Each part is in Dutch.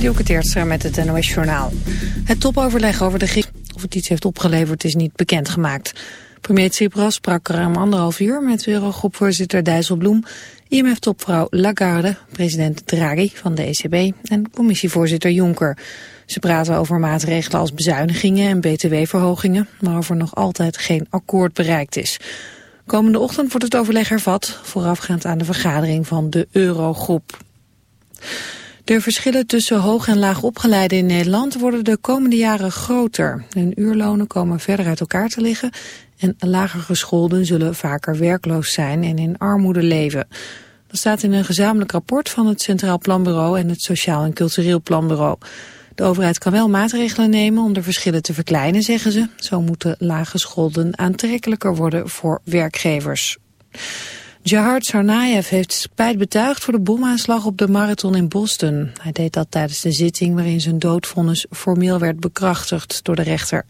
Dielke Teertstra met het NOS Journaal. Het topoverleg over de Griek of het iets heeft opgeleverd is niet bekendgemaakt. Premier Tsipras sprak ruim anderhalf uur met Eurogroepvoorzitter Dijsselbloem, IMF-topvrouw Lagarde, president Draghi van de ECB en commissievoorzitter Juncker. Ze praten over maatregelen als bezuinigingen en btw-verhogingen, waarover nog altijd geen akkoord bereikt is. Komende ochtend wordt het overleg hervat, voorafgaand aan de vergadering van de Eurogroep. De verschillen tussen hoog en laag opgeleiden in Nederland worden de komende jaren groter. Hun uurlonen komen verder uit elkaar te liggen en lager gescholden zullen vaker werkloos zijn en in armoede leven. Dat staat in een gezamenlijk rapport van het Centraal Planbureau en het Sociaal en Cultureel Planbureau. De overheid kan wel maatregelen nemen om de verschillen te verkleinen, zeggen ze. Zo moeten laaggescholden aantrekkelijker worden voor werkgevers. Jahar Tsarnaev heeft spijt betuigd voor de bomaanslag op de marathon in Boston. Hij deed dat tijdens de zitting waarin zijn doodvonnis formeel werd bekrachtigd door de rechter.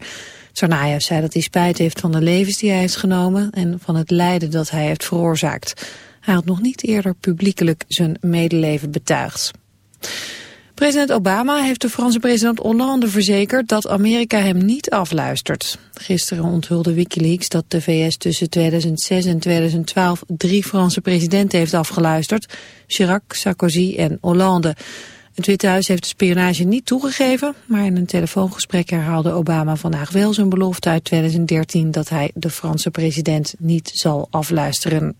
Tsarnaev zei dat hij spijt heeft van de levens die hij heeft genomen en van het lijden dat hij heeft veroorzaakt. Hij had nog niet eerder publiekelijk zijn medeleven betuigd. President Obama heeft de Franse president Hollande verzekerd dat Amerika hem niet afluistert. Gisteren onthulde Wikileaks dat de VS tussen 2006 en 2012 drie Franse presidenten heeft afgeluisterd. Chirac, Sarkozy en Hollande. Het Witte Huis heeft de spionage niet toegegeven, maar in een telefoongesprek herhaalde Obama vandaag wel zijn belofte uit 2013 dat hij de Franse president niet zal afluisteren.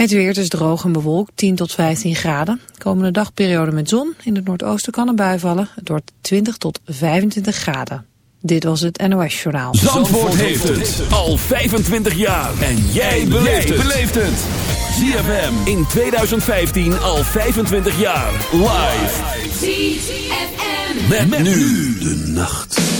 Het weer is droog en bewolkt, 10 tot 15 graden. Komende dagperiode met zon. In het noordoosten kan een bui vallen. Het wordt 20 tot 25 graden. Dit was het NOS Journaal. Zandvoort, heeft het al 25 jaar. En jij beleeft het. ZFM in 2015 al 25 jaar. Live. ZFM. met nu de nacht.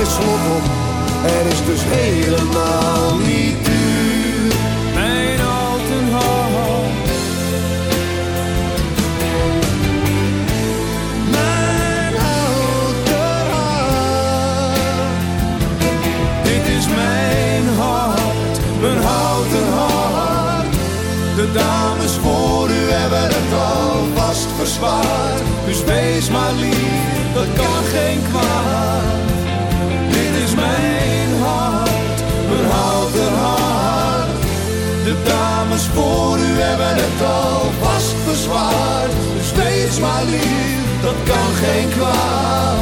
Is slot op, er is dus helemaal niet duur. Mijn houten hart. Mijn houten hart. Dit is mijn hart, mijn houten hart. De dames voor u hebben het alvast verzwaard. Dus wees maar lief dat kan geen kwaad. Mijn hart, mijn houten hart. De dames voor u hebben het al vast verzwaard. Wees maar lief, dat kan geen kwaad.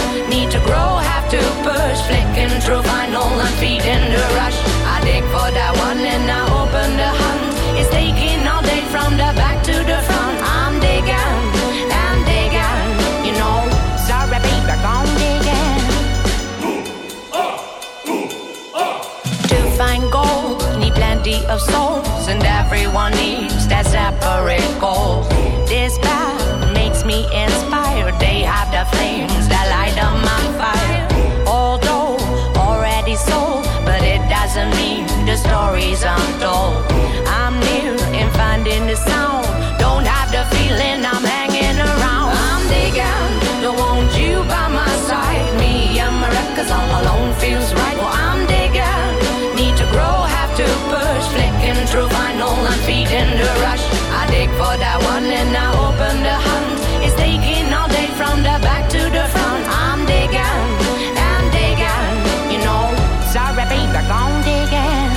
grow, have to push, flicking through vinyl and feeding the rush. I dig for that one and I open the hunt. It's taking all day from the back to the front. I'm digging and digging, you know. Sorry, baby, I'm digging. To find gold, need plenty of souls, and everyone needs for that one and I open the hunt. It's taking all day from the back to the front. I'm digging and digging, you know. Sorry, baby, gone digging.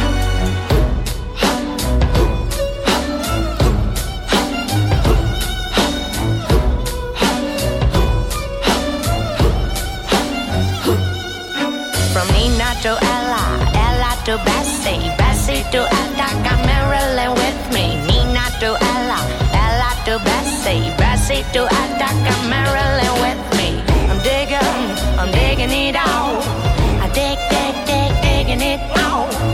From Nina to Ella, Ella to Bessie, Bessie to Attica, Marilyn with me. Nina to Ella to Bessie, Bessie to Attica, Marilyn with me. I'm digging, I'm digging it out. I dig, dig, dig, digging it out.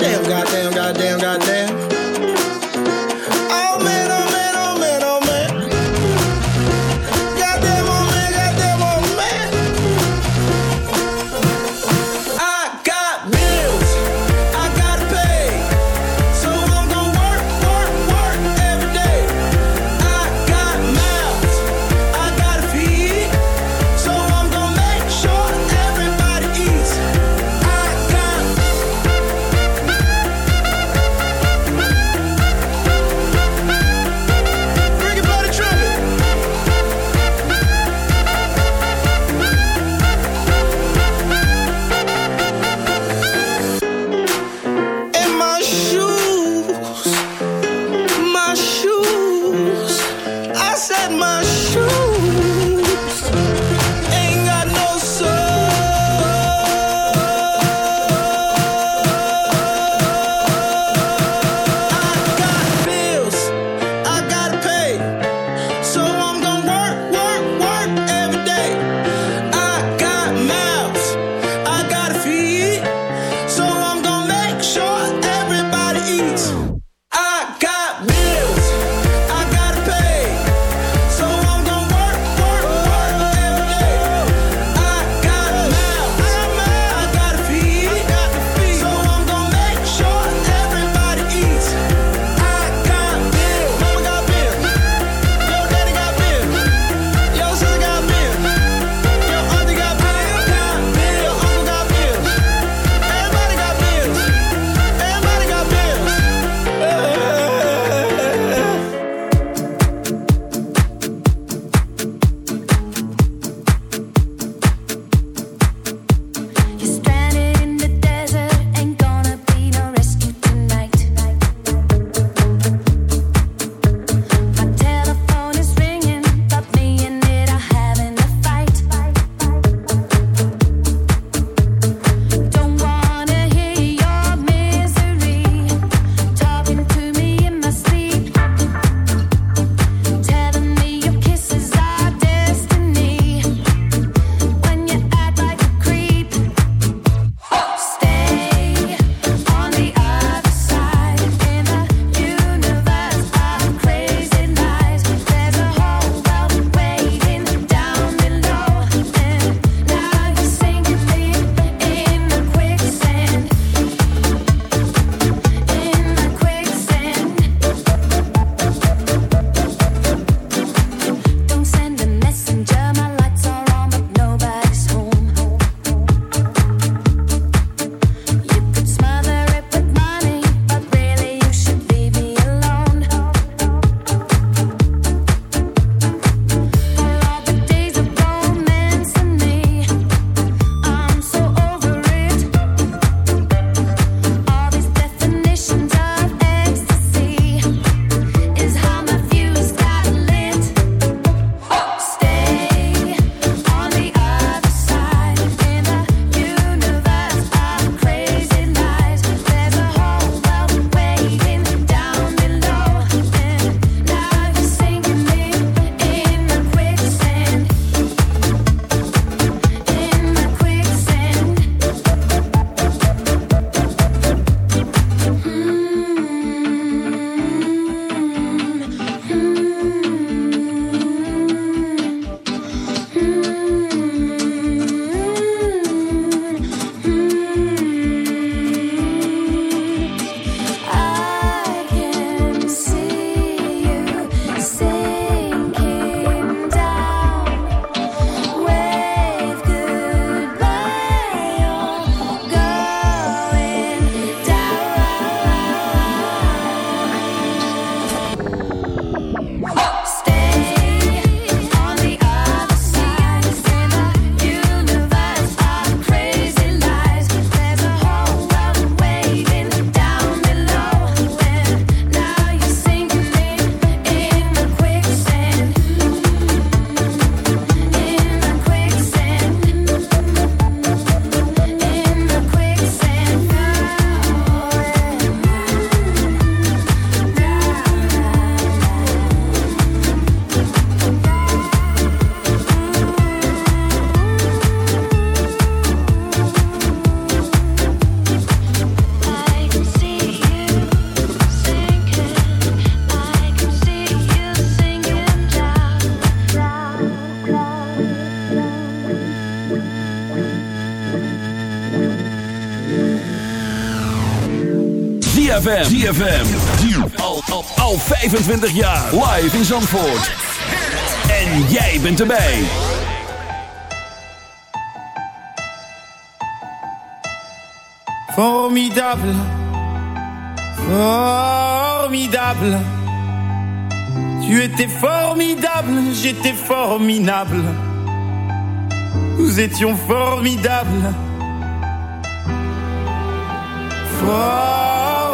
goddamn guy. ZFM. Al, al, al 25 jaar. Live in Zandvoort. En jij bent erbij. Formidable. Formidable. Tu étais formidable, j'étais formidable. Nous étions formidables. Formidable.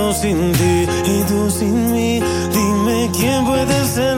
yo sin ti y tú sin mí. Dime quién puede ser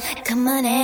Come on in.